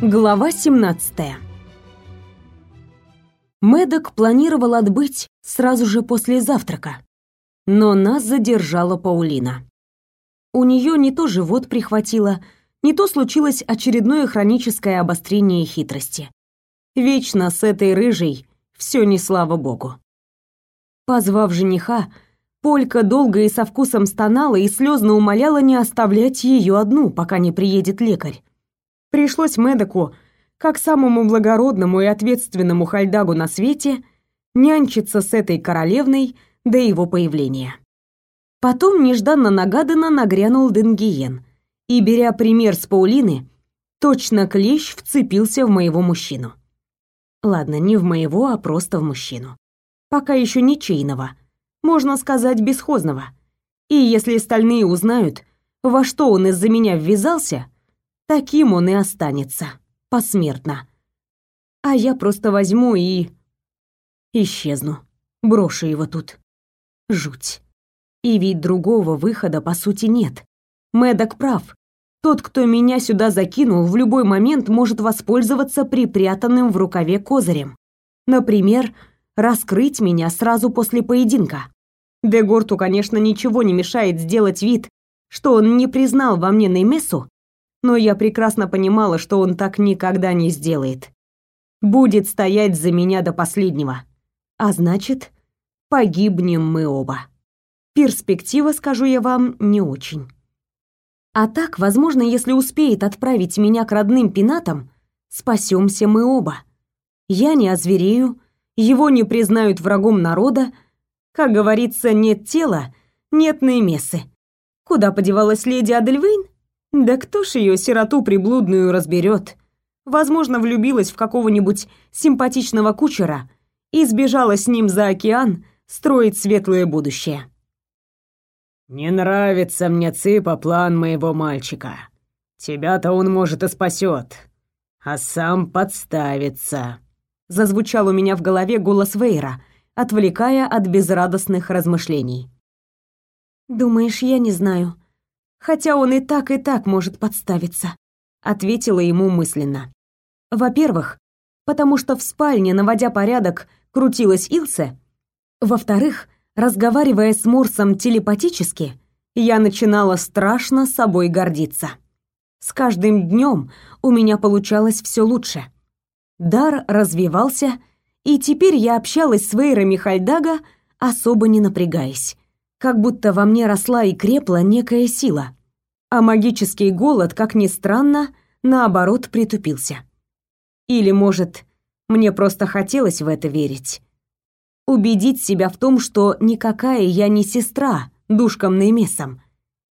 Глава 17. Медок планировал отбыть сразу же после завтрака, но нас задержала Паулина. У нее не то живот прихватило, не то случилось очередное хроническое обострение хитрости. Вечно с этой рыжей все не слава богу. Позвав жениха, Полька долго и со вкусом стонала и слезно умоляла не оставлять ее одну, пока не приедет лекарь. Пришлось Медоку, как самому благородному и ответственному хальдагу на свете, нянчиться с этой королевной до его появления. Потом нежданно-нагаданно нагрянул Денгиен, и, беря пример с Паулины, точно клещ вцепился в моего мужчину. Ладно, не в моего, а просто в мужчину. Пока еще ничейного, можно сказать, бесхозного. И если остальные узнают, во что он из-за меня ввязался, таким он и останется, посмертно. А я просто возьму и... исчезну, брошу его тут. Жуть. И ведь другого выхода по сути нет. Мэддок прав. Тот, кто меня сюда закинул, в любой момент может воспользоваться припрятанным в рукаве козырем. Например, раскрыть меня сразу после поединка. Дегорту, конечно, ничего не мешает сделать вид, что он не признал во мне Неймесу, но я прекрасно понимала, что он так никогда не сделает. Будет стоять за меня до последнего. А значит, погибнем мы оба. Перспектива, скажу я вам, не очень. А так, возможно, если успеет отправить меня к родным пенатам, спасемся мы оба. Я не озверею, его не признают врагом народа, как говорится, нет тела, нет Неймесы. Куда подевалась леди Адельвейн? Да кто ж ее сироту приблудную разберет? Возможно, влюбилась в какого-нибудь симпатичного кучера и сбежала с ним за океан строить светлое будущее. «Не нравится мне, Цыпа, план моего мальчика. Тебя-то он, может, и спасет, а сам подставится», — зазвучал у меня в голове голос Вейра, отвлекая от безрадостных размышлений. «Думаешь, я не знаю?» Хотя он и так, и так может подставиться», — ответила ему мысленно. «Во-первых, потому что в спальне, наводя порядок, крутилась Илсе. Во-вторых, разговаривая с Морсом телепатически, я начинала страшно собой гордиться. С каждым днем у меня получалось все лучше. Дар развивался, и теперь я общалась с Вейрами Хальдага, особо не напрягаясь как будто во мне росла и крепла некая сила. А магический голод, как ни странно, наоборот притупился. Или, может, мне просто хотелось в это верить. Убедить себя в том, что никакая я не сестра душкам Неймесом,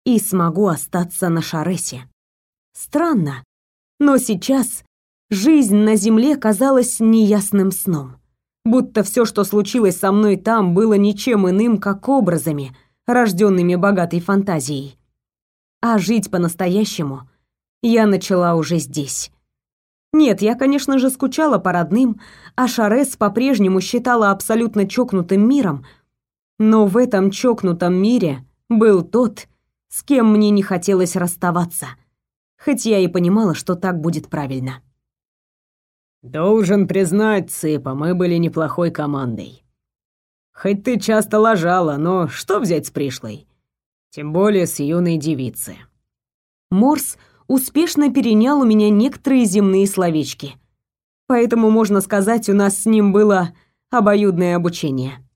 и смогу остаться на Шаресе. Странно, но сейчас жизнь на земле казалась неясным сном будто все, что случилось со мной там, было ничем иным, как образами, рожденными богатой фантазией. А жить по-настоящему я начала уже здесь. Нет, я, конечно же, скучала по родным, а Шарес по-прежнему считала абсолютно чокнутым миром, но в этом чокнутом мире был тот, с кем мне не хотелось расставаться, хоть я и понимала, что так будет правильно. Должен признать, Цыпа, мы были неплохой командой. Хоть ты часто лажала, но что взять с пришлой? Тем более с юной девицы. Морс успешно перенял у меня некоторые земные словечки. Поэтому, можно сказать, у нас с ним было обоюдное обучение.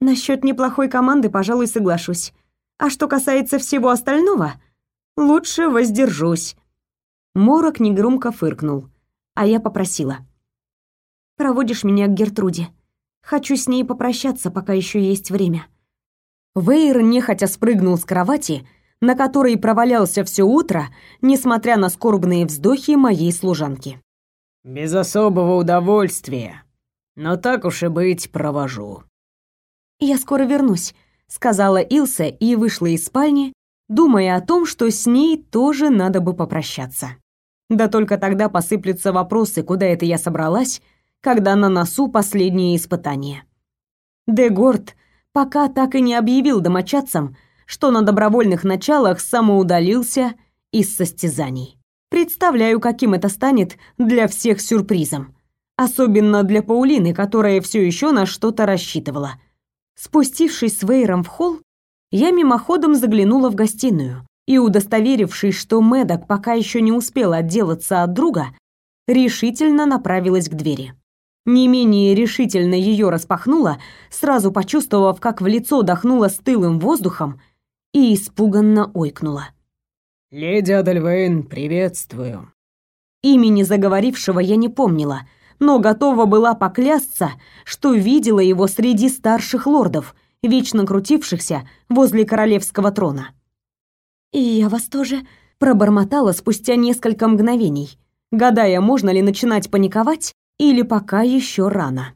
Насчет неплохой команды, пожалуй, соглашусь. А что касается всего остального, лучше воздержусь. Морок негромко фыркнул а я попросила. «Проводишь меня к Гертруде. Хочу с ней попрощаться, пока еще есть время». Вейер нехотя спрыгнул с кровати, на которой провалялся все утро, несмотря на скорбные вздохи моей служанки. «Без особого удовольствия, но так уж и быть провожу». «Я скоро вернусь», — сказала Илса и вышла из спальни, думая о том, что с ней тоже надо бы попрощаться. Да только тогда посыплются вопросы, куда это я собралась, когда на носу последние испытания. Дегорд пока так и не объявил домочадцам, что на добровольных началах самоудалился из состязаний. Представляю, каким это станет для всех сюрпризом. Особенно для Паулины, которая все еще на что-то рассчитывала. Спустившись с Вейром в холл, я мимоходом заглянула в гостиную и, удостоверившись, что Мэддок пока еще не успел отделаться от друга, решительно направилась к двери. Не менее решительно ее распахнула, сразу почувствовав, как в лицо дохнуло стылым воздухом и испуганно ойкнула. «Леди Адельвейн, приветствую». Имени заговорившего я не помнила, но готова была поклясться, что видела его среди старших лордов, вечно крутившихся возле королевского трона. «И я вас тоже», — пробормотала спустя несколько мгновений, гадая, можно ли начинать паниковать или пока еще рано.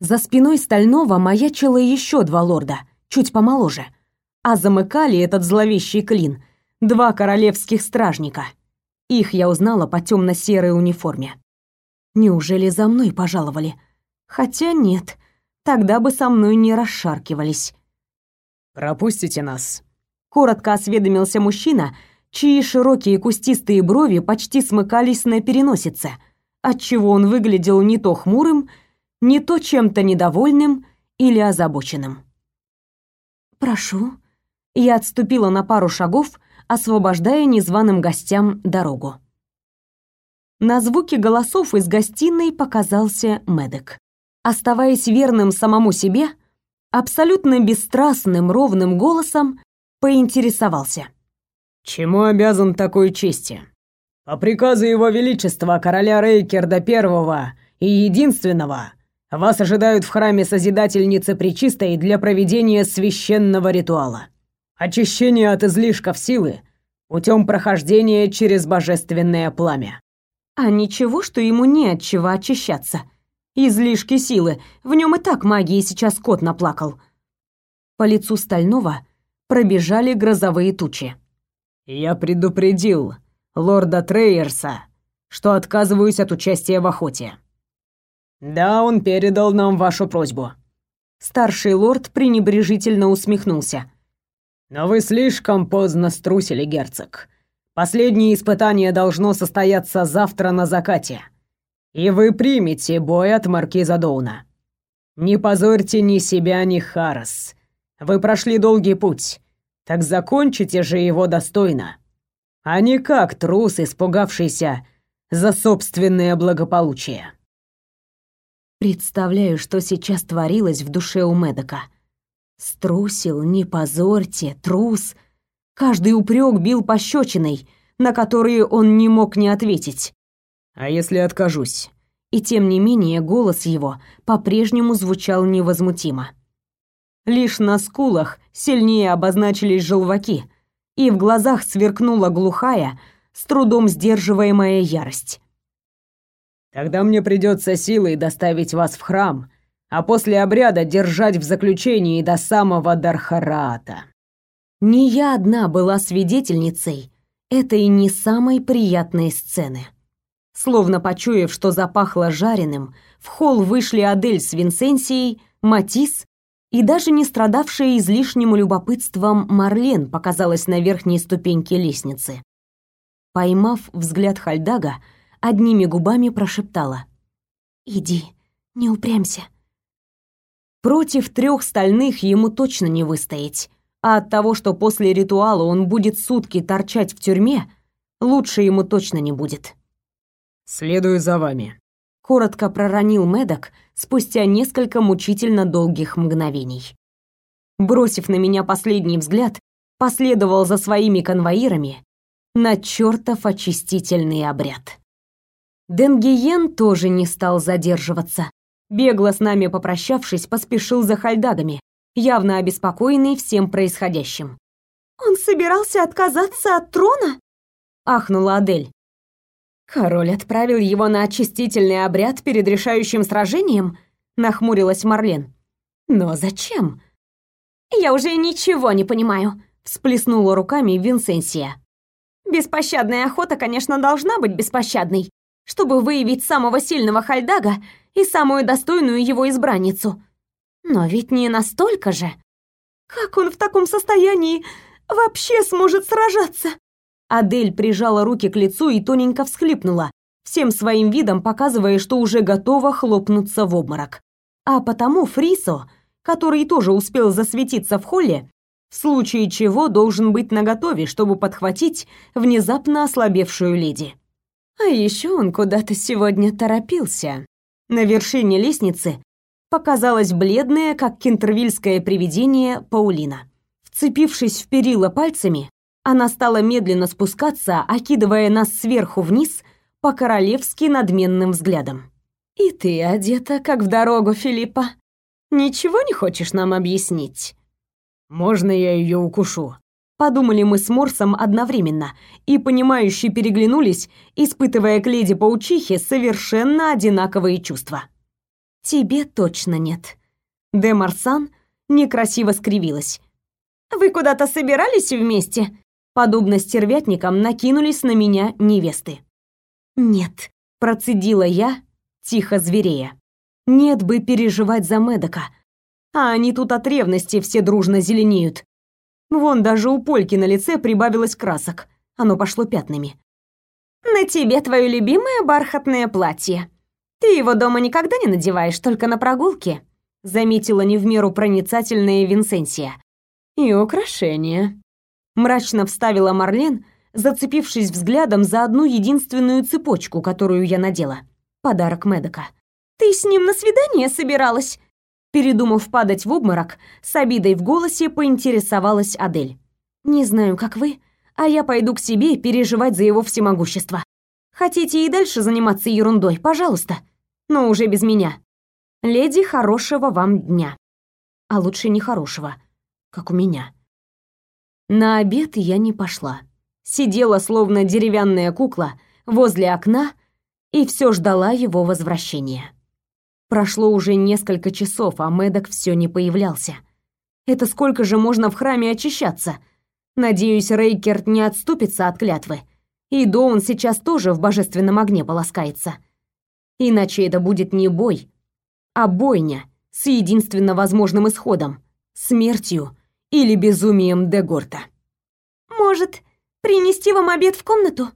За спиной Стального маячило еще два лорда, чуть помоложе, а замыкали этот зловещий клин два королевских стражника. Их я узнала по темно-серой униформе. Неужели за мной пожаловали? Хотя нет, тогда бы со мной не расшаркивались. «Пропустите нас», — коротко осведомился мужчина, чьи широкие кустистые брови почти смыкались на переносице, отчего он выглядел не то хмурым, не то чем-то недовольным или озабоченным. «Прошу». Я отступила на пару шагов, освобождая незваным гостям дорогу. На звуки голосов из гостиной показался Медек. Оставаясь верным самому себе, абсолютно бесстрастным ровным голосом поинтересовался. «Чему обязан такой чести?» «По приказу Его Величества, короля Рейкерда Первого и Единственного, вас ожидают в храме Созидательницы Пречистой для проведения священного ритуала. Очищение от излишков силы путем прохождения через божественное пламя». «А ничего, что ему не от чего очищаться?» Излишки силы. В нем и так магии сейчас кот наплакал. По лицу Стального пробежали грозовые тучи. Я предупредил лорда Трейерса, что отказываюсь от участия в охоте. Да, он передал нам вашу просьбу. Старший лорд пренебрежительно усмехнулся. Но вы слишком поздно струсили, герцог. Последнее испытание должно состояться завтра на закате и вы примете бой от маркиза Доуна. Не позорьте ни себя, ни Харрес. Вы прошли долгий путь, так закончите же его достойно, а не как трус, испугавшийся за собственное благополучие. Представляю, что сейчас творилось в душе у Медока. Струсил, не позорьте, трус. Каждый упрек бил пощечиной, на которые он не мог не ответить. А если откажусь? И тем не менее голос его по-прежнему звучал невозмутимо. Лишь на скулах сильнее обозначились желваки, и в глазах сверкнула глухая, с трудом сдерживаемая ярость. Тогда мне придется силой доставить вас в храм, а после обряда держать в заключении до самого Дархарата. Не я одна была свидетельницей этой не самой приятной сцены. Словно почуяв, что запахло жареным, в холл вышли Адель с Винсенсией, Матис и даже не страдавшая излишним любопытством Марлен показалась на верхней ступеньке лестницы. Поймав взгляд Хальдага, одними губами прошептала: "Иди, не упрямься". Против трех стальных ему точно не выстоять, а от того, что после ритуала он будет сутки торчать в тюрьме, лучше ему точно не будет. Следую за вами. Коротко проронил Медок спустя несколько мучительно долгих мгновений. Бросив на меня последний взгляд, последовал за своими конвоирами на чертов очистительный обряд. Денгиен тоже не стал задерживаться. Бегло с нами попрощавшись, поспешил за хальдагами, явно обеспокоенный всем происходящим. «Он собирался отказаться от трона?» — ахнула Адель. Король отправил его на очистительный обряд перед решающим сражением, нахмурилась Марлен. Но зачем? Я уже ничего не понимаю, всплеснула руками Винсенсия. Беспощадная охота, конечно, должна быть беспощадной, чтобы выявить самого сильного Хальдага и самую достойную его избранницу. Но ведь не настолько же. Как он в таком состоянии вообще сможет сражаться? Адель прижала руки к лицу и тоненько всхлипнула, всем своим видом показывая, что уже готова хлопнуться в обморок. А потому Фрисо, который тоже успел засветиться в холле, в случае чего должен быть наготове, чтобы подхватить внезапно ослабевшую леди. А еще он куда-то сегодня торопился. На вершине лестницы показалась бледная, как кентервильское привидение, Паулина. Вцепившись в перила пальцами, она стала медленно спускаться, окидывая нас сверху вниз по-королевски надменным взглядом. «И ты одета, как в дорогу, Филиппа. Ничего не хочешь нам объяснить?» «Можно я ее укушу?» Подумали мы с Морсом одновременно и, понимающе переглянулись, испытывая к леди-паучихе совершенно одинаковые чувства. «Тебе точно нет». Де Марсан некрасиво скривилась. «Вы куда-то собирались вместе?» Подобно стервятникам накинулись на меня невесты. «Нет», — процедила я, тихо зверея. «Нет бы переживать за Медока, а они тут от ревности все дружно зеленеют. Вон даже у Польки на лице прибавилось красок, оно пошло пятнами. «На тебе твое любимое бархатное платье. Ты его дома никогда не надеваешь, только на прогулке», заметила не в меру проницательная Винсенсия. «И украшения», мрачно вставила Марлен, зацепившись взглядом за одну единственную цепочку, которую я надела. Подарок Медока. «Ты с ним на свидание собиралась?» Передумав падать в обморок, с обидой в голосе поинтересовалась Адель. «Не знаю, как вы, а я пойду к себе переживать за его всемогущество. Хотите и дальше заниматься ерундой, пожалуйста, но уже без меня. Леди, хорошего вам дня. А лучше не хорошего, как у меня». На обед я не пошла. Сидела словно деревянная кукла возле окна и все ждала его возвращения. Прошло уже несколько часов, а Мэддок все не появлялся. Это сколько же можно в храме очищаться? Надеюсь, Рейкерт не отступится от клятвы. И Доун сейчас тоже в божественном огне полоскается. Иначе это будет не бой, а бойня с единственно возможным исходом — смертью или безумием Дегорта. «Может, принести вам обед в комнату?»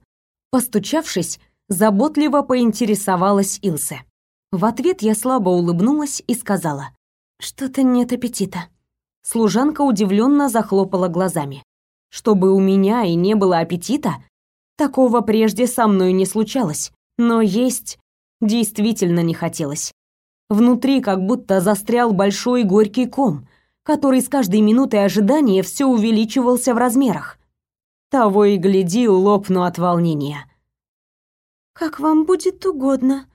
Постучавшись, заботливо поинтересовалась Илсе. В ответ я слабо улыбнулась и сказала: "Что-то нет аппетита". Служанка удивленно захлопала глазами. Чтобы у меня и не было аппетита, такого прежде со мной не случалось, но есть действительно не хотелось. Внутри как будто застрял большой горький ком, который с каждой минутой ожидания все увеличивался в размерах. Того и гляди, лопну от волнения. «Как вам будет угодно».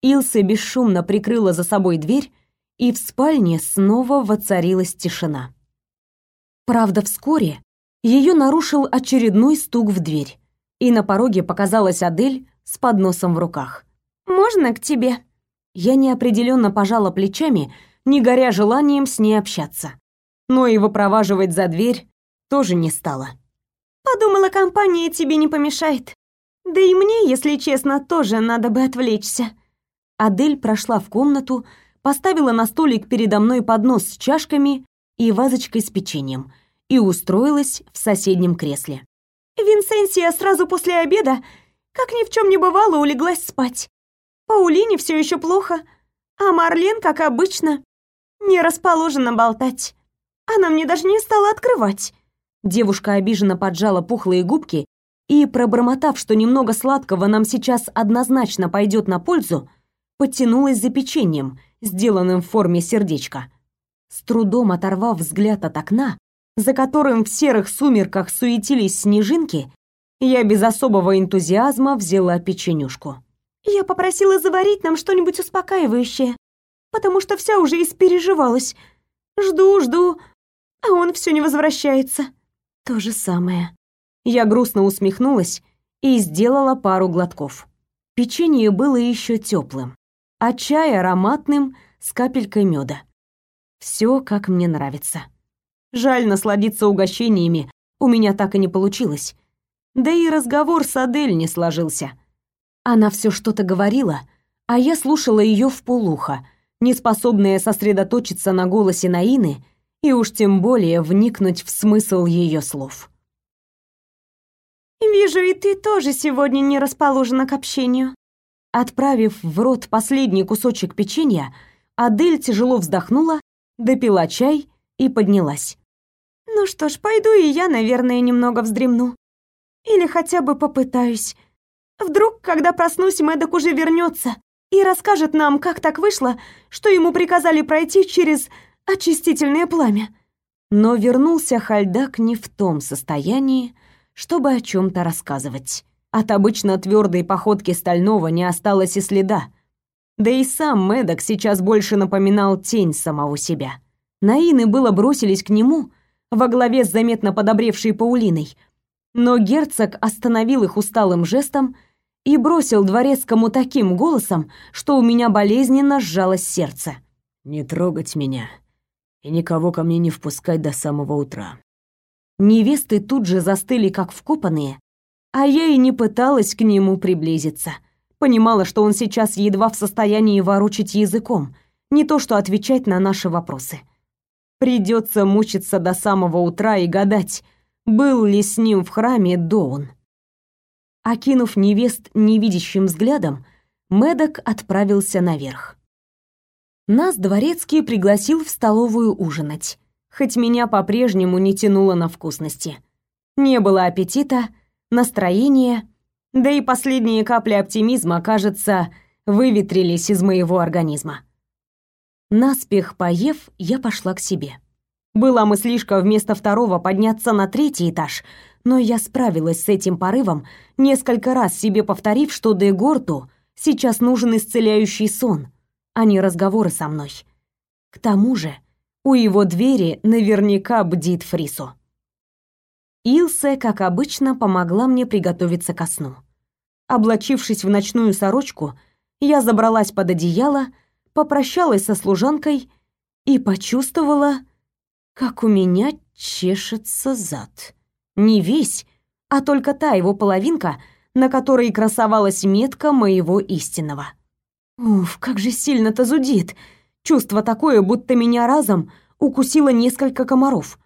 Илса бесшумно прикрыла за собой дверь, и в спальне снова воцарилась тишина. Правда, вскоре ее нарушил очередной стук в дверь, и на пороге показалась Адель с подносом в руках. «Можно к тебе?» Я неопределенно пожала плечами, не горя желанием с ней общаться. Но и выпроваживать за дверь тоже не стала. «Подумала, компания тебе не помешает. Да и мне, если честно, тоже надо бы отвлечься». Адель прошла в комнату, поставила на столик передо мной поднос с чашками и вазочкой с печеньем и устроилась в соседнем кресле. Винсенсия сразу после обеда, как ни в чем не бывало, улеглась спать. Паулине все еще плохо, а Марлен, как обычно, не расположена болтать. Она мне даже не стала открывать. Девушка обиженно поджала пухлые губки и, пробормотав, что немного сладкого нам сейчас однозначно пойдет на пользу, потянулась за печеньем, сделанным в форме сердечка. С трудом оторвав взгляд от окна, за которым в серых сумерках суетились снежинки, я без особого энтузиазма взяла печенюшку. «Я попросила заварить нам что-нибудь успокаивающее, потому что вся уже испереживалась. Жду, жду, а он все не возвращается. То же самое. Я грустно усмехнулась и сделала пару глотков. Печенье было еще теплым, а чай ароматным с капелькой меда. Все, как мне нравится. Жаль, насладиться угощениями у меня так и не получилось. Да и разговор с Адель не сложился. Она все что-то говорила, а я слушала ее в полухо, не способная сосредоточиться на голосе Наины и уж тем более вникнуть в смысл ее слов. Вижу, и ты тоже сегодня не расположена к общению. Отправив в рот последний кусочек печенья, Адель тяжело вздохнула, допила чай и поднялась. Ну что ж, пойду и я, наверное, немного вздремну. Или хотя бы попытаюсь. Вдруг, когда проснусь, Мэддок уже вернется и расскажет нам, как так вышло, что ему приказали пройти через очистительное пламя. Но вернулся Хальдак не в том состоянии, чтобы о чем то рассказывать. От обычно твердой походки Стального не осталось и следа. Да и сам Мэддок сейчас больше напоминал тень самого себя. Наины было бросились к нему во главе с заметно подобревшей Паулиной, но герцог остановил их усталым жестом и бросил дворецкому таким голосом, что у меня болезненно сжалось сердце. «Не трогать меня и никого ко мне не впускать до самого утра». Невесты тут же застыли, как вкопанные, а я и не пыталась к нему приблизиться. Понимала, что он сейчас едва в состоянии ворочать языком, не то что отвечать на наши вопросы. Придется мучиться до самого утра и гадать, был ли с ним в храме Доун. Окинув невест невидящим взглядом, Медок отправился наверх. Нас дворецкий пригласил в столовую ужинать, хоть меня по-прежнему не тянуло на вкусности. Не было аппетита, настроения, да и последние капли оптимизма, кажется, выветрились из моего организма. Наспех поев, я пошла к себе. Была мыслишка вместо второго подняться на третий этаж, но я справилась с этим порывом, несколько раз себе повторив, что Дегорту сейчас нужен исцеляющий сон, а не разговоры со мной. К тому же, у его двери наверняка бдит Фрисо. Илсе, как обычно, помогла мне приготовиться ко сну. Облачившись в ночную сорочку, я забралась под одеяло, попрощалась со служанкой и почувствовала, как у меня чешется зад. Не весь, а только та его половинка, на которой красовалась метка моего истинного. Уф, как же сильно-то зудит. Чувство такое, будто меня разом укусило несколько комаров.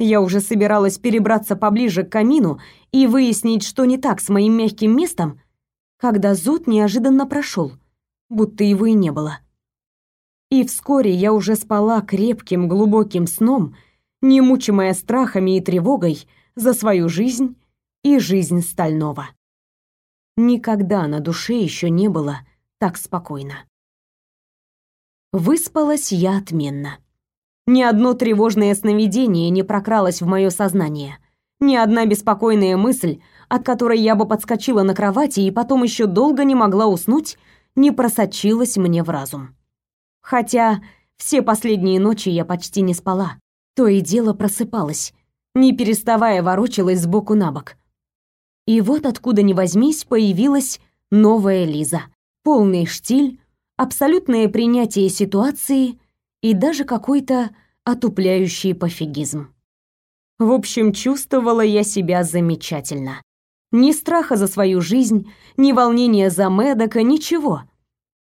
Я уже собиралась перебраться поближе к камину и выяснить, что не так с моим мягким местом, когда зуд неожиданно прошел, будто его и не было. И вскоре я уже спала крепким глубоким сном, не мучимая страхами и тревогой за свою жизнь и жизнь Стального. Никогда на душе еще не было так спокойно. Выспалась я отменно. Ни одно тревожное сновидение не прокралось в мое сознание. Ни одна беспокойная мысль, от которой я бы подскочила на кровати и потом еще долго не могла уснуть, не просочилась мне в разум. Хотя все последние ночи я почти не спала. То и дело просыпалась, не переставая ворочалась сбоку на бок. И вот откуда ни возьмись появилась новая Лиза. Полный штиль, абсолютное принятие ситуации и даже какой-то отупляющий пофигизм. В общем, чувствовала я себя замечательно. Ни страха за свою жизнь, ни волнения за Медока, ничего.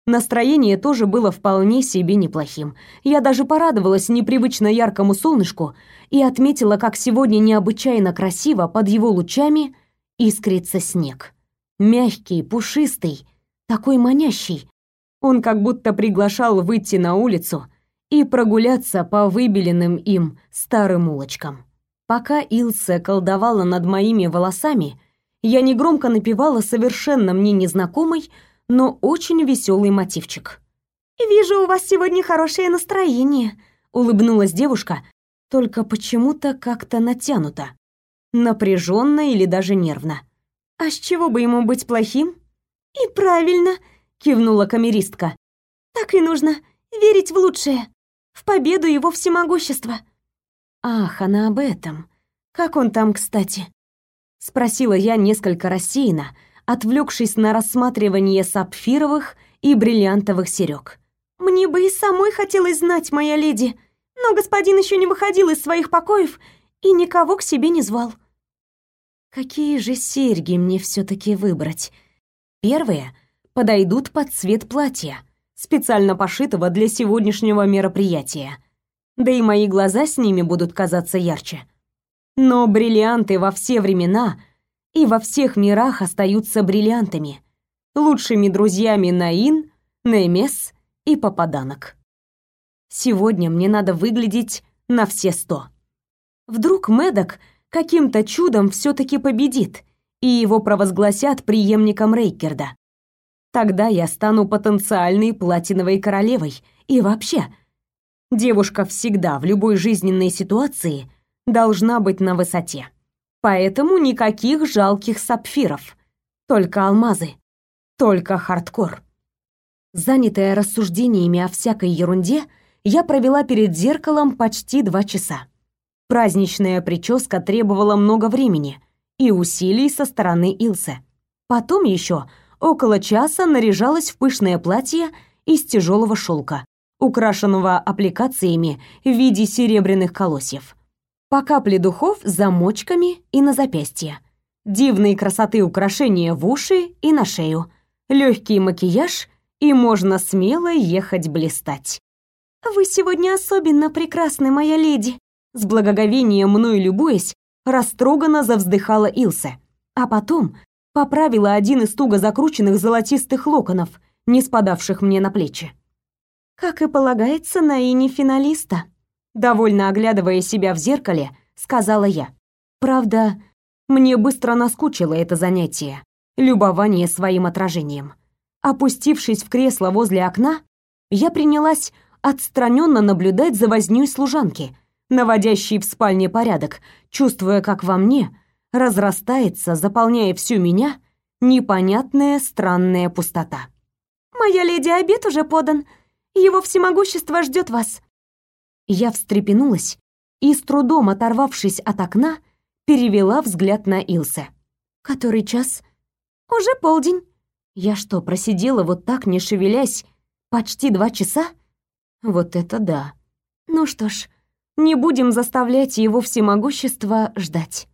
Настроение тоже было вполне себе неплохим. Я даже порадовалась непривычно яркому солнышку и отметила, как сегодня необычайно красиво под его лучами искрится снег. Мягкий, пушистый, такой манящий. Он как будто приглашал выйти на улицу и прогуляться по выбеленным им старым улочкам. Пока Илсе колдовала над моими волосами, я негромко напевала совершенно мне незнакомый, но очень веселый мотивчик. «Вижу, у вас сегодня хорошее настроение», — улыбнулась девушка, только почему-то как-то натянуто, напряженно или даже нервно. «А с чего бы ему быть плохим?» «И правильно», — кивнула камеристка. «Так и нужно, верить в лучшее, в победу его всемогущества». «Ах, она об этом. Как он там, кстати?» — спросила я несколько рассеянно, отвлекшись на рассматривание сапфировых и бриллиантовых серёг. «Мне бы и самой хотелось знать, моя леди, но господин еще не выходил из своих покоев и никого к себе не звал». Какие же серьги мне все таки выбрать? Первые подойдут под цвет платья, специально пошитого для сегодняшнего мероприятия. Да и мои глаза с ними будут казаться ярче. Но бриллианты во все времена и во всех мирах остаются бриллиантами, лучшими друзьями Наин, Немес и Попаданок. Сегодня мне надо выглядеть на все сто. Вдруг Медок каким-то чудом все таки победит, и его провозгласят преемником Рейкерда. Тогда я стану потенциальной платиновой королевой. И вообще, девушка всегда в любой жизненной ситуации должна быть на высоте. Поэтому никаких жалких сапфиров, только алмазы, только хардкор. Занятая рассуждениями о всякой ерунде, я провела перед зеркалом почти два часа. Праздничная прическа требовала много времени и усилий со стороны Илсы. Потом еще около часа наряжалась в пышное платье из тяжелого шелка, украшенного аппликациями в виде серебряных колосьев. По капле духов замочками и на запястье. Дивные красоты украшения в уши и на шею. Легкий макияж, и можно смело ехать блистать. «Вы сегодня особенно прекрасны, моя леди», с благоговением мною любуясь, растроганно завздыхала Илсе, а потом поправила один из туго закрученных золотистых локонов, не спадавших мне на плечи. Как и полагается на ине финалиста, довольно оглядывая себя в зеркале, сказала я. Правда, мне быстро наскучило это занятие любование своим отражением. Опустившись в кресло возле окна, я принялась отстраненно наблюдать за вознёй служанки, наводящей в спальне порядок, чувствуя, как во мне разрастается, заполняя всю меня, непонятная странная пустота. «Моя леди, обед уже подан. Его всемогущество ждет вас». Я встрепенулась и, с трудом оторвавшись от окна, перевела взгляд на Илсе. «Который час?» «Уже полдень». Я что, просидела вот так, не шевелясь, почти два часа? Вот это да. Ну что ж, не будем заставлять его всемогущество ждать.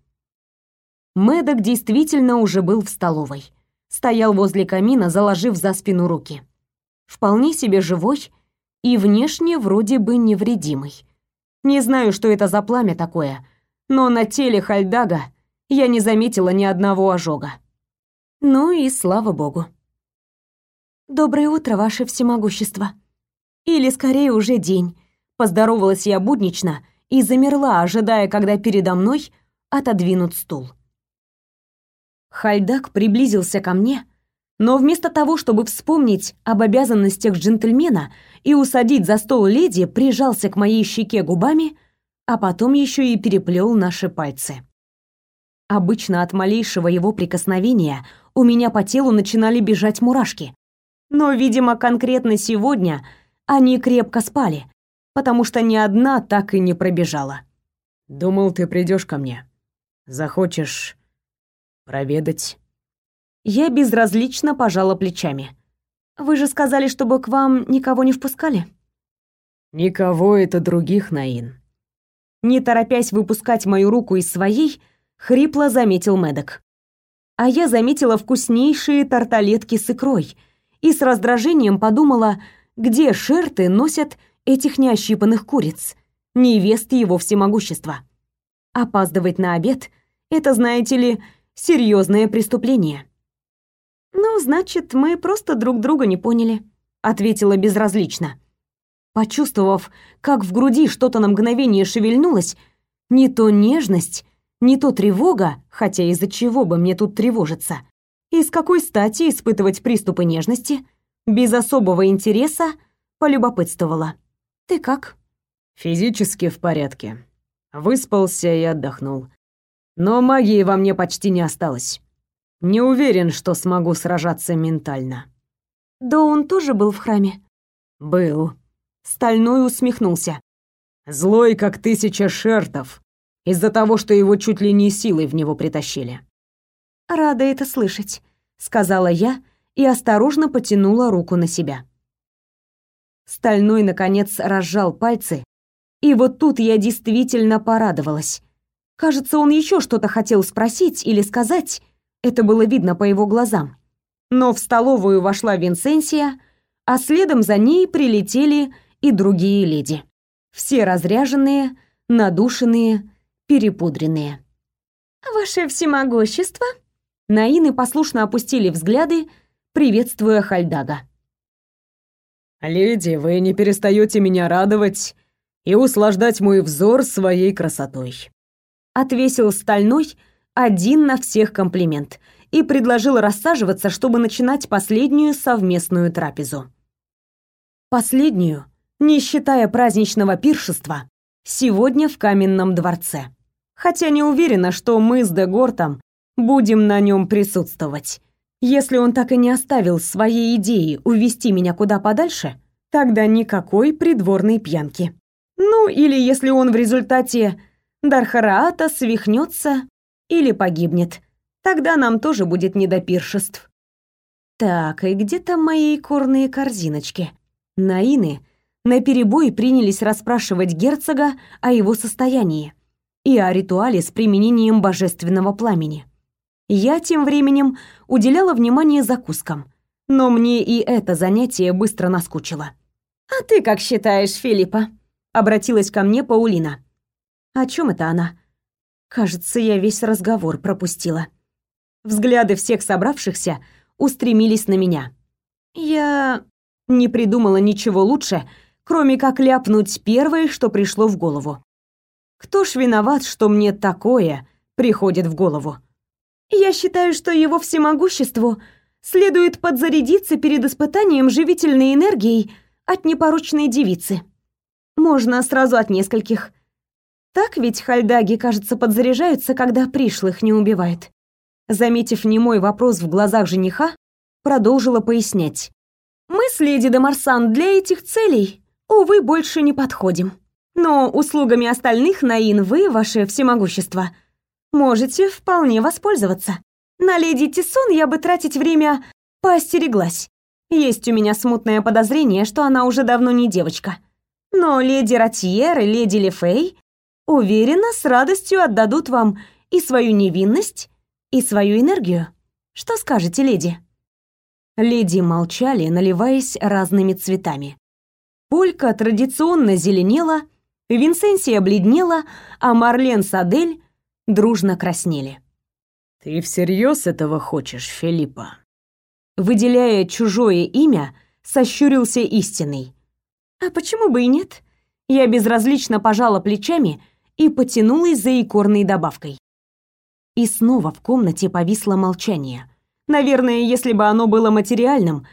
Мэддок действительно уже был в столовой. Стоял возле камина, заложив за спину руки. Вполне себе живой и внешне вроде бы невредимый. Не знаю, что это за пламя такое, но на теле Хальдага я не заметила ни одного ожога. Ну и слава богу. «Доброе утро, ваше всемогущество. Или, скорее, уже день. Поздоровалась я буднично и замерла, ожидая, когда передо мной отодвинут стул. Хальдак приблизился ко мне, но вместо того, чтобы вспомнить об обязанностях джентльмена и усадить за стол леди, прижался к моей щеке губами, а потом еще и переплел наши пальцы. Обычно от малейшего его прикосновения у меня по телу начинали бежать мурашки. Но, видимо, конкретно сегодня они крепко спали, потому что ни одна так и не пробежала. Думал, ты придешь ко мне. Захочешь проведать. Я безразлично пожала плечами. Вы же сказали, чтобы к вам никого не впускали. Никого это других, Наин. Не торопясь выпускать мою руку из своей, хрипло заметил Медок. А я заметила вкуснейшие тарталетки с икрой и с раздражением подумала, где шерты носят этих неощипанных куриц, невесты его всемогущества. Опаздывать на обед — это, знаете ли, серьезное преступление. «Ну, значит, мы просто друг друга не поняли», — ответила безразлично. Почувствовав, как в груди что-то на мгновение шевельнулось, не то нежность, не то тревога, хотя из-за чего бы мне тут тревожиться, и с какой стати испытывать приступы нежности, без особого интереса полюбопытствовала. Ты как? Физически в порядке. Выспался и отдохнул. Но магии во мне почти не осталось. Не уверен, что смогу сражаться ментально. Да он тоже был в храме. Был. Стальной усмехнулся. Злой, как тысяча шертов, из-за того, что его чуть ли не силой в него притащили. Рада это слышать, сказала я и осторожно потянула руку на себя. Стальной, наконец, разжал пальцы, и вот тут я действительно порадовалась. Кажется, он еще что-то хотел спросить или сказать, это было видно по его глазам. Но в столовую вошла Винсенсия, а следом за ней прилетели и другие леди. Все разряженные, надушенные, перепудренные. «Ваше всемогущество», Наины послушно опустили взгляды, приветствуя Хальдага. «Леди, вы не перестаете меня радовать и услаждать мой взор своей красотой», отвесил стальной один на всех комплимент и предложил рассаживаться, чтобы начинать последнюю совместную трапезу. Последнюю, не считая праздничного пиршества, сегодня в каменном дворце. Хотя не уверена, что мы с Дегортом будем на нем присутствовать. Если он так и не оставил своей идеи увести меня куда подальше, тогда никакой придворной пьянки. Ну, или если он в результате Дархараата свихнется или погибнет, тогда нам тоже будет не до пиршеств. Так, и где там мои курные корзиночки? Наины наперебой принялись расспрашивать герцога о его состоянии и о ритуале с применением божественного пламени. Я тем временем уделяла внимание закускам, но мне и это занятие быстро наскучило. «А ты как считаешь, Филиппа?» — обратилась ко мне Паулина. «О чем это она?» Кажется, я весь разговор пропустила. Взгляды всех собравшихся устремились на меня. Я не придумала ничего лучше, кроме как ляпнуть первое, что пришло в голову. Кто ж виноват, что мне такое приходит в голову? Я считаю, что его всемогуществу следует подзарядиться перед испытанием живительной энергией от непорочной девицы. Можно сразу от нескольких. Так ведь хальдаги, кажется, подзаряжаются, когда пришлых не убивает. Заметив немой вопрос в глазах жениха, продолжила пояснять. Мы с леди де Марсан для этих целей, увы, больше не подходим. Но услугами остальных Наин вы, ваше всемогущество, можете вполне воспользоваться. На леди Тисон я бы тратить время поостереглась. Есть у меня смутное подозрение, что она уже давно не девочка. Но леди Ратьер и леди Лефей, уверена, с радостью отдадут вам и свою невинность, и свою энергию. Что скажете, леди?» Леди молчали, наливаясь разными цветами. Полька традиционно зеленела, Винсенсия бледнела, а Марлен с Адель дружно краснели. «Ты всерьез этого хочешь, Филиппа?» Выделяя чужое имя, сощурился истинный. «А почему бы и нет?» Я безразлично пожала плечами и потянулась за икорной добавкой. И снова в комнате повисло молчание. Наверное, если бы оно было материальным,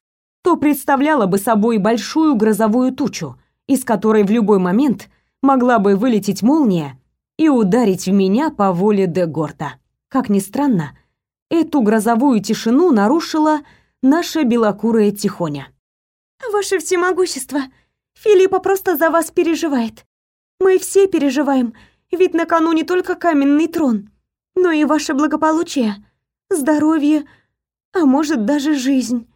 то представляло бы собой большую грозовую тучу, из которой в любой момент могла бы вылететь молния и ударить в меня по воле Дегорта. Как ни странно, эту грозовую тишину нарушила наша белокурая тихоня. «Ваше всемогущество, Филиппа просто за вас переживает. Мы все переживаем, ведь на кону не только каменный трон, но и ваше благополучие, здоровье, а может даже жизнь.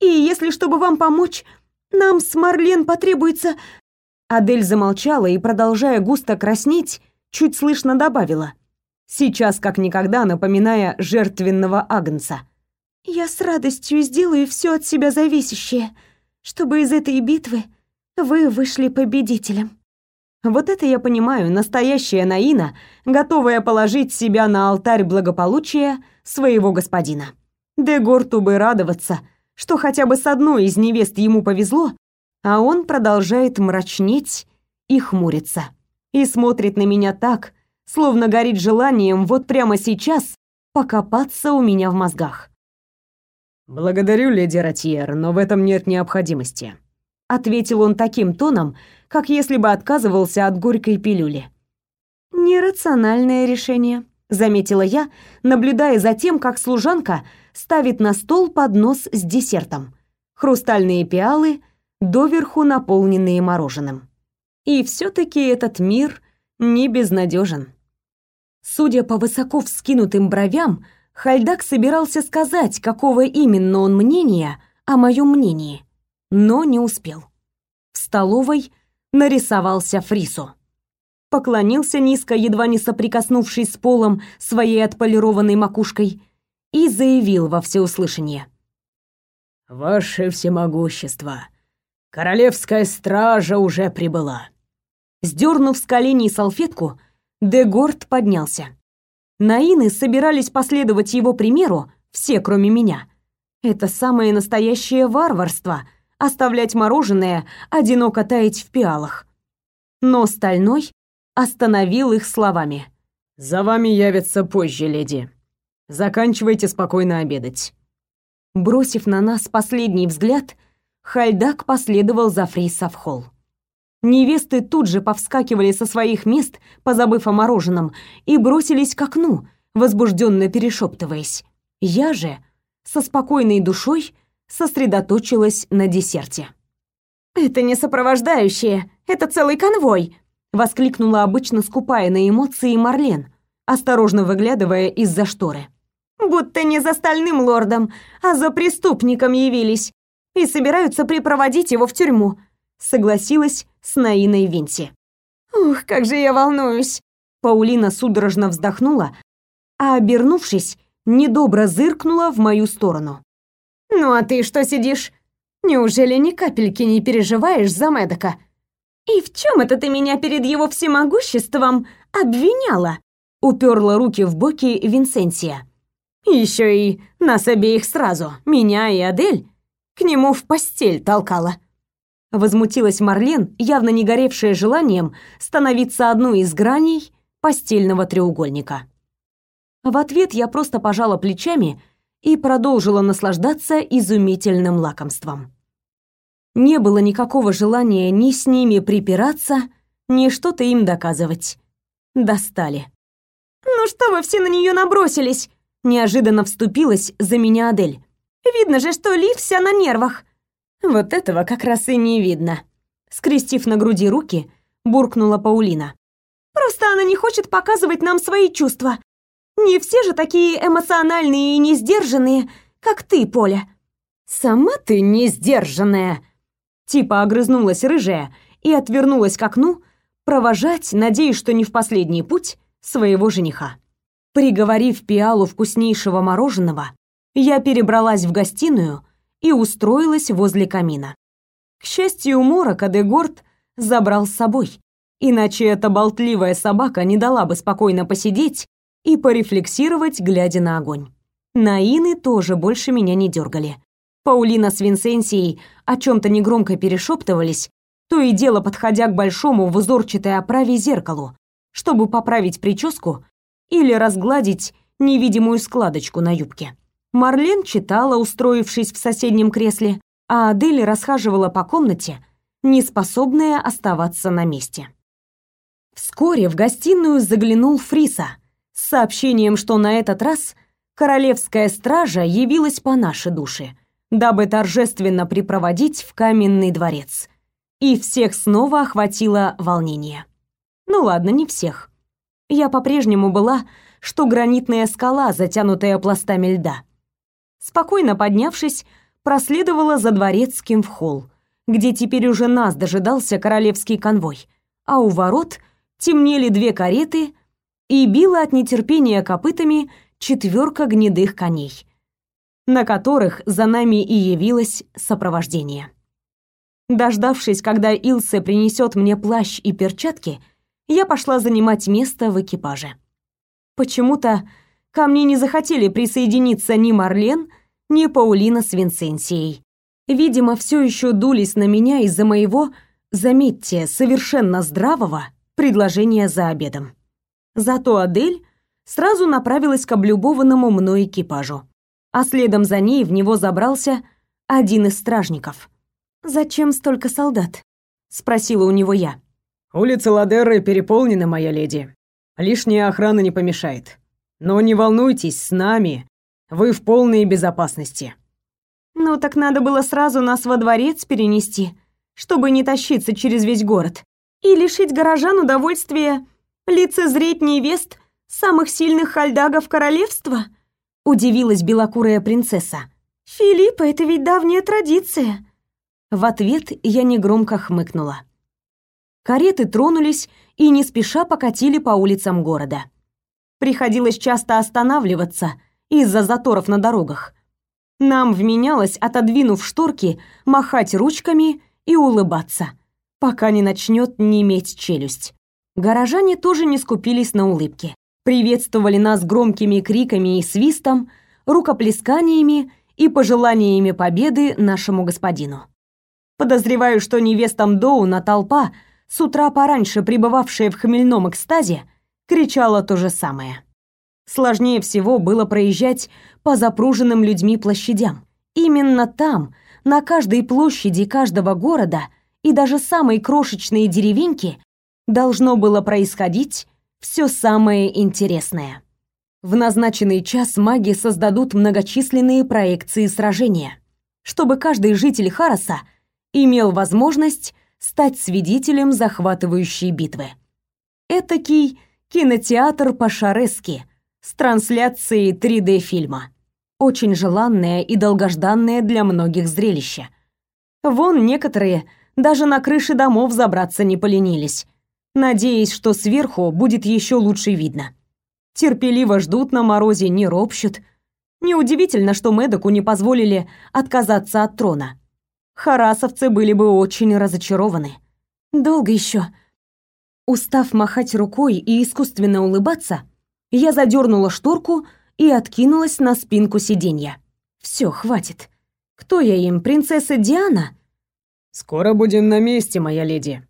И если, чтобы вам помочь, нам с Марлен потребуется...» Адель замолчала и, продолжая густо краснеть, чуть слышно добавила — сейчас как никогда напоминая жертвенного агнца. «Я с радостью сделаю все от себя зависящее, чтобы из этой битвы вы вышли победителем». Вот это я понимаю, настоящая Наина, готовая положить себя на алтарь благополучия своего господина. Дегорту бы радоваться, что хотя бы с одной из невест ему повезло, а он продолжает мрачнеть и хмуриться. И смотрит на меня так, словно горит желанием вот прямо сейчас покопаться у меня в мозгах. «Благодарю, леди Ратьер, но в этом нет необходимости», — ответил он таким тоном, как если бы отказывался от горькой пилюли. «Нерациональное решение», — заметила я, наблюдая за тем, как служанка ставит на стол поднос с десертом. Хрустальные пиалы, доверху наполненные мороженым. И все таки этот мир не безнадежен. Судя по высоко вскинутым бровям, Хальдак собирался сказать, какого именно он мнения о моем мнении, но не успел. В столовой нарисовался Фрисо. Поклонился низко, едва не соприкоснувшись с полом своей отполированной макушкой, и заявил во всеуслышание. «Ваше всемогущество, королевская стража уже прибыла». Сдернув с коленей салфетку, Дегорд поднялся. Наины собирались последовать его примеру, все, кроме меня. Это самое настоящее варварство — оставлять мороженое одиноко таять в пиалах. Но Стальной остановил их словами. «За вами явятся позже, леди. Заканчивайте спокойно обедать». Бросив на нас последний взгляд, Хальдак последовал за Фриса в холл. Невесты тут же повскакивали со своих мест, позабыв о мороженом, и бросились к окну, возбужденно перешептываясь. Я же, со спокойной душой, сосредоточилась на десерте. «Это не сопровождающие, это целый конвой!» — воскликнула обычно скупая на эмоции Марлен, осторожно выглядывая из-за шторы. «Будто не за стальным лордом, а за преступником явились и собираются припроводить его в тюрьму», — согласилась с Наиной Винси. «Ух, как же я волнуюсь!» Паулина судорожно вздохнула, а, обернувшись, недобро зыркнула в мою сторону. «Ну а ты что сидишь? Неужели ни капельки не переживаешь за Мэдока?» «И в чем это ты меня перед его всемогуществом обвиняла?» Уперла руки в боки Винсенсия. «Еще и нас обеих сразу, меня и Адель, к нему в постель толкала». Возмутилась Марлен, явно не горевшая желанием становиться одной из граней постельного треугольника. В ответ я просто пожала плечами и продолжила наслаждаться изумительным лакомством. Не было никакого желания ни с ними припираться, ни что-то им доказывать. Достали. «Ну что вы все на нее набросились?» Неожиданно вступилась за меня Адель. «Видно же, что Лив вся на нервах». «Вот этого как раз и не видно», скрестив на груди руки, буркнула Паулина. «Просто она не хочет показывать нам свои чувства. Не все же такие эмоциональные и несдержанные, как ты, Поля. Сама ты несдержанная. Типа огрызнулась рыжая и отвернулась к окну, провожать, надеясь, что не в последний путь, своего жениха. Приговорив пиалу вкуснейшего мороженого, я перебралась в гостиную и устроилась возле камина. К счастью, Морок Адегорд забрал с собой, иначе эта болтливая собака не дала бы спокойно посидеть и порефлексировать, глядя на огонь. Наины тоже больше меня не дергали. Паулина с Винсенсией о чем-то негромко перешептывались, то и дело подходя к большому в узорчатой оправе зеркалу, чтобы поправить прическу или разгладить невидимую складочку на юбке. Марлен читала, устроившись в соседнем кресле, а Адель расхаживала по комнате, неспособная оставаться на месте. Вскоре в гостиную заглянул Фриса – с сообщением, что на этот раз королевская стража явилась по нашей душе, дабы торжественно припроводить в каменный дворец. И всех снова охватило волнение. Ну ладно, не всех. Я по-прежнему была, что гранитная скала, затянутая пластами льда. Спокойно поднявшись, проследовала за дворецким в холл, где теперь уже нас дожидался королевский конвой, а у ворот темнели две кареты и била от нетерпения копытами четверка гнедых коней, на которых за нами и явилось сопровождение. Дождавшись, когда Илсе принесет мне плащ и перчатки, я пошла занимать место в экипаже. Почему-то ко мне не захотели присоединиться ни Марлен, ни Паулина с Винсенсией. Видимо, все еще дулись на меня из-за моего, заметьте, совершенно здравого предложения за обедом. Зато Адель сразу направилась к облюбованному мной экипажу, а следом за ней в него забрался один из стражников. «Зачем столько солдат?» — спросила у него я. «Улицы Ладерры переполнены, моя леди. Лишняя охрана не помешает. Но не волнуйтесь, с нами. Вы в полной безопасности». «Ну так надо было сразу нас во дворец перенести, чтобы не тащиться через весь город и лишить горожан удовольствия лицезреть невест самых сильных хальдагов королевства?» — удивилась белокурая принцесса. «Филиппа, это ведь давняя традиция». В ответ я негромко хмыкнула. Кареты тронулись и не спеша покатили по улицам города. Приходилось часто останавливаться из-за заторов на дорогах. Нам вменялось, отодвинув шторки, махать ручками и улыбаться, пока не начнет неметь челюсть. Горожане тоже не скупились на улыбки. Приветствовали нас громкими криками и свистом, рукоплесканиями и пожеланиями победы нашему господину. Подозреваю, что невестам Доуна толпа, с утра пораньше пребывавшая в хмельном экстазе, кричала то же самое. Сложнее всего было проезжать по запруженным людьми площадям. Именно там, на каждой площади каждого города и даже самой крошечной деревеньки должно было происходить все самое интересное. В назначенный час маги создадут многочисленные проекции сражения, чтобы каждый житель Хараса имел возможность стать свидетелем захватывающей битвы. Этакий кинотеатр по-шарески с трансляцией 3D-фильма. Очень желанное и долгожданное для многих зрелище. Вон некоторые даже на крыши домов забраться не поленились, надеясь, что сверху будет еще лучше видно терпеливо ждут на морозе, не ропщут. Неудивительно, что Медоку не позволили отказаться от трона. Харасовцы были бы очень разочарованы. Долго еще. Устав махать рукой и искусственно улыбаться, я задернула шторку и откинулась на спинку сиденья. Все, хватит. Кто я им, принцесса Диана? Скоро будем на месте, моя леди.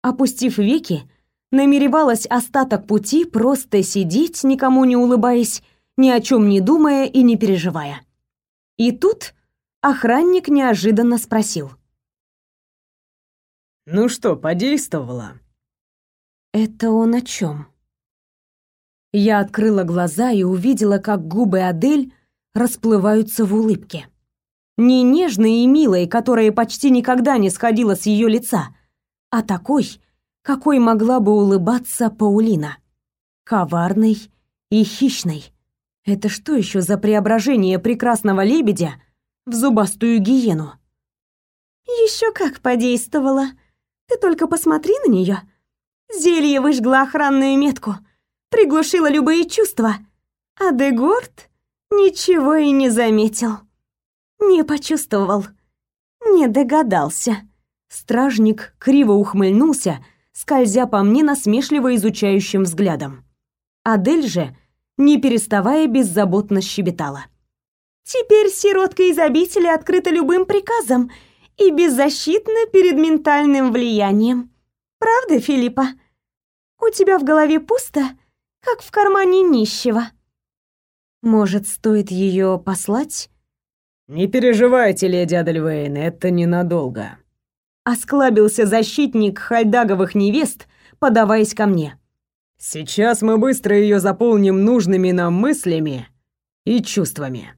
Опустив веки, намеревалась остаток пути просто сидеть, никому не улыбаясь, ни о чем не думая и не переживая. И тут охранник неожиданно спросил. «Ну что, подействовало?» «Это он о чем?» Я открыла глаза и увидела, как губы Адель расплываются в улыбке. Не нежной и милой, которая почти никогда не сходила с ее лица, а такой, какой могла бы улыбаться Паулина. Коварной и хищной. Это что еще за преображение прекрасного лебедя в зубастую гиену? Еще как подействовала. Ты только посмотри на нее. Зелье выжгло охранную метку, приглушило любые чувства. А Дегорд ничего и не заметил. Не почувствовал. Не догадался. Стражник криво ухмыльнулся, скользя по мне насмешливо изучающим взглядом. Адель же, не переставая, беззаботно щебетала. «Теперь сиротка из обители открыта любым приказом и беззащитна перед ментальным влиянием. Правда, Филиппа? У тебя в голове пусто, как в кармане нищего. Может, стоит ее послать?» «Не переживайте, леди Адельвейн, это ненадолго», Осклабился защитник хальдаговых невест, подаваясь ко мне. Сейчас мы быстро ее заполним нужными нам мыслями и чувствами.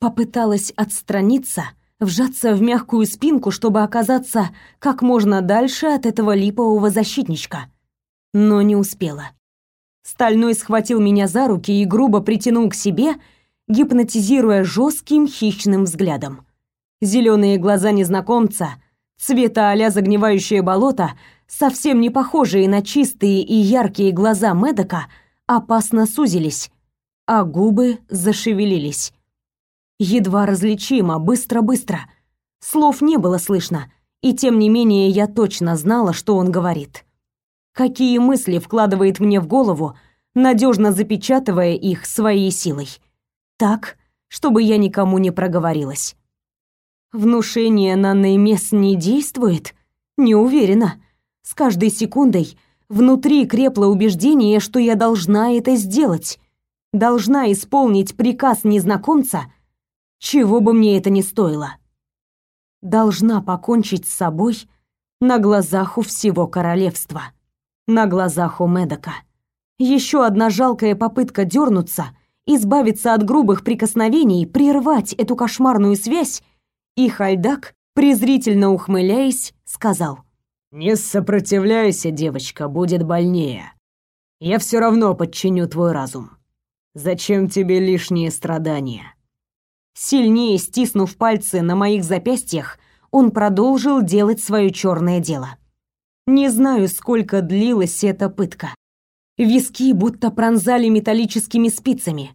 Попыталась отстраниться, вжаться в мягкую спинку, чтобы оказаться как можно дальше от этого липового защитничка, но не успела. Стальной схватил меня за руки и грубо притянул к себе, гипнотизируя жестким хищным взглядом. Зеленые глаза незнакомца цвета а загнивающее болото, совсем не похожие на чистые и яркие глаза Медока, опасно сузились, а губы зашевелились. Едва различимо, быстро-быстро. Слов не было слышно, и тем не менее я точно знала, что он говорит. Какие мысли вкладывает мне в голову, надежно запечатывая их своей силой. Так, чтобы я никому не проговорилась. Внушение на Неймес не действует? Не уверена. С каждой секундой внутри крепло убеждение, что я должна это сделать. Должна исполнить приказ незнакомца, чего бы мне это ни стоило. Должна покончить с собой на глазах у всего королевства. На глазах у Медока. Еще одна жалкая попытка дернуться, избавиться от грубых прикосновений, прервать эту кошмарную связь и Хальдак, презрительно ухмыляясь, сказал: "Не сопротивляйся, девочка, будет больнее. Я все равно подчиню твой разум. Зачем тебе лишние страдания?" Сильнее стиснув пальцы на моих запястьях, он продолжил делать свое черное дело. Не знаю, сколько длилась эта пытка. Виски будто пронзали металлическими спицами,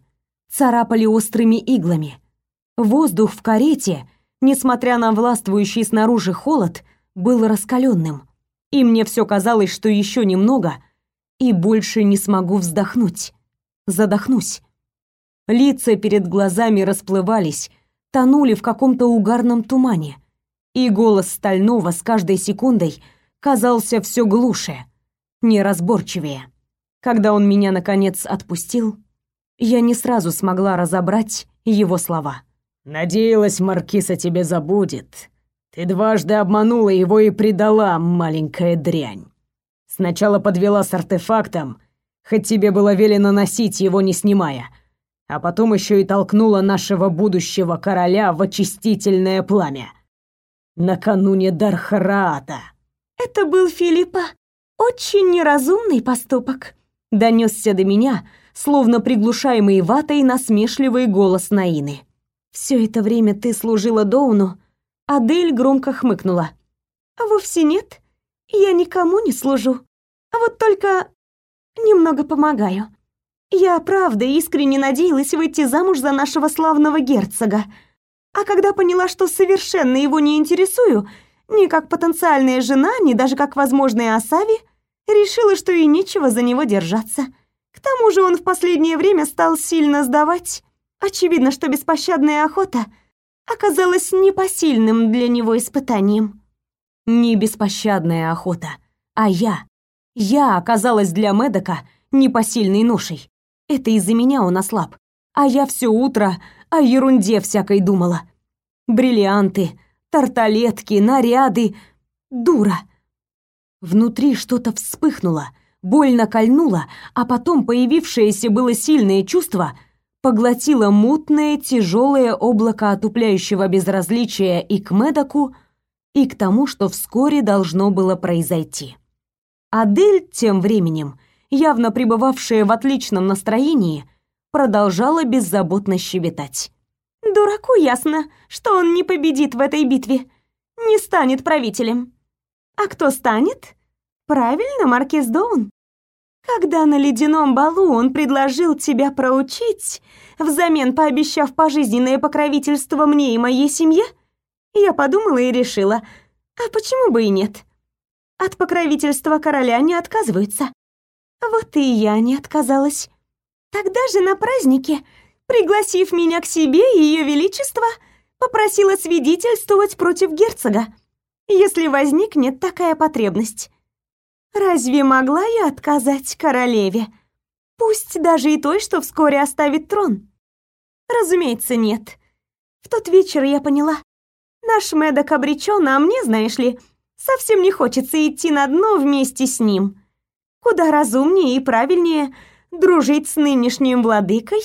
царапали острыми иглами. Воздух в карете несмотря на властвующий снаружи холод, был раскаленным. И мне все казалось, что еще немного, и больше не смогу вздохнуть. Задохнусь. Лица перед глазами расплывались, тонули в каком-то угарном тумане, и голос Стального с каждой секундой казался все глуше, неразборчивее. Когда он меня наконец отпустил, я не сразу смогла разобрать его слова. «Надеялась, Маркиса тебе забудет. Ты дважды обманула его и предала, маленькая дрянь. Сначала подвела с артефактом, хоть тебе было велено носить его, не снимая, а потом еще и толкнула нашего будущего короля в очистительное пламя. Накануне Дархараата. Это был Филиппа очень неразумный поступок, донесся до меня, словно приглушаемый ватой насмешливый голос Наины. Все это время ты служила Доуну? Адель громко хмыкнула. А вовсе нет. Я никому не служу. А вот только немного помогаю. Я правда искренне надеялась выйти замуж за нашего славного герцога. А когда поняла, что совершенно его не интересую, ни как потенциальная жена, ни даже как возможная Асави, решила, что и нечего за него держаться. К тому же он в последнее время стал сильно сдавать. Очевидно, что беспощадная охота оказалась непосильным для него испытанием. Не беспощадная охота, а я. Я оказалась для Медока непосильной ношей. Это из-за меня он ослаб. А я все утро о ерунде всякой думала. Бриллианты, тарталетки, наряды. Дура. Внутри что-то вспыхнуло, больно кольнуло, а потом появившееся было сильное чувство поглотило мутное, тяжелое облако отупляющего безразличия и к Медоку, и к тому, что вскоре должно было произойти. Адель тем временем, явно пребывавшая в отличном настроении, продолжала беззаботно щебетать. «Дураку ясно, что он не победит в этой битве, не станет правителем. А кто станет? Правильно, Маркиз Доун. Когда на ледяном балу он предложил тебя проучить, взамен пообещав пожизненное покровительство мне и моей семье, я подумала и решила, а почему бы и нет? От покровительства короля не отказываются. Вот и я не отказалась. Тогда же на празднике, пригласив меня к себе, ее величество попросила свидетельствовать против герцога, если возникнет такая потребность. Разве могла я отказать королеве? Пусть даже и той, что вскоре оставит трон. Разумеется, нет. В тот вечер я поняла. Наш Мэддок обречен, а мне, знаешь ли, совсем не хочется идти на дно вместе с ним. Куда разумнее и правильнее дружить с нынешним владыкой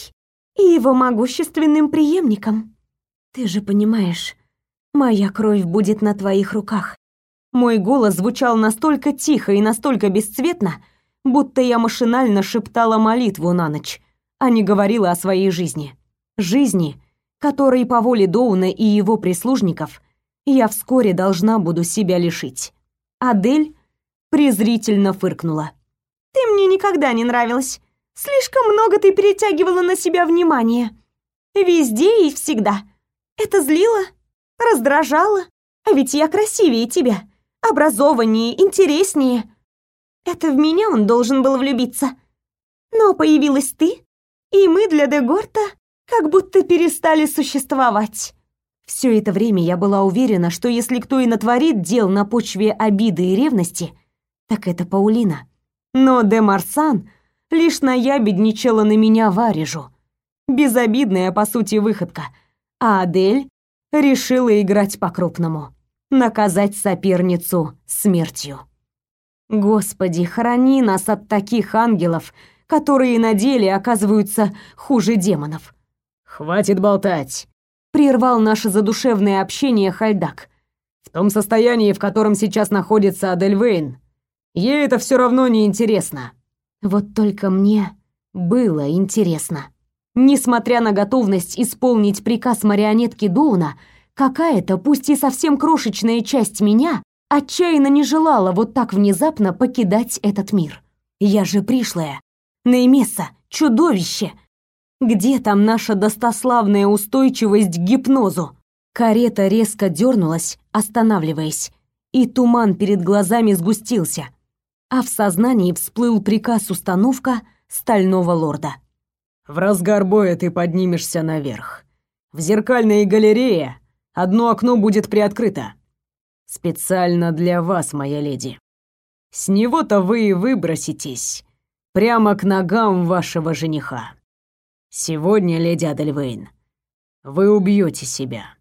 и его могущественным преемником. Ты же понимаешь, моя кровь будет на твоих руках. Мой голос звучал настолько тихо и настолько бесцветно, будто я машинально шептала молитву на ночь, а не говорила о своей жизни. Жизни, которой по воле Доуна и его прислужников я вскоре должна буду себя лишить. Адель презрительно фыркнула. «Ты мне никогда не нравилась. Слишком много ты перетягивала на себя внимание. Везде и всегда. Это злило, раздражало. А ведь я красивее тебя, образованнее, интереснее. Это в меня он должен был влюбиться. Но появилась ты, и мы для Дегорта как будто перестали существовать. Все это время я была уверена, что если кто и натворит дел на почве обиды и ревности, так это Паулина. Но де Марсан лишь наябедничала на меня варежу. Безобидная, по сути, выходка. А Адель решила играть по-крупному. Наказать соперницу смертью. Господи, храни нас от таких ангелов, которые на деле оказываются хуже демонов. «Хватит болтать!» — прервал наше задушевное общение Хальдак. «В том состоянии, в котором сейчас находится Адель Вейн, ей это все равно не интересно». Вот только мне было интересно. Несмотря на готовность исполнить приказ марионетки Доуна, какая-то, пусть и совсем крошечная часть меня отчаянно не желала вот так внезапно покидать этот мир. Я же пришлая, Неймеса, чудовище, где там наша достославная устойчивость к гипнозу? Карета резко дернулась, останавливаясь, и туман перед глазами сгустился, а в сознании всплыл приказ установка стального лорда. В разгар боя ты поднимешься наверх. В зеркальной галерее одно окно будет приоткрыто. Специально для вас, моя леди. С него-то вы и выброситесь прямо к ногам вашего жениха. Сегодня, леди Адельвейн, вы убьете себя.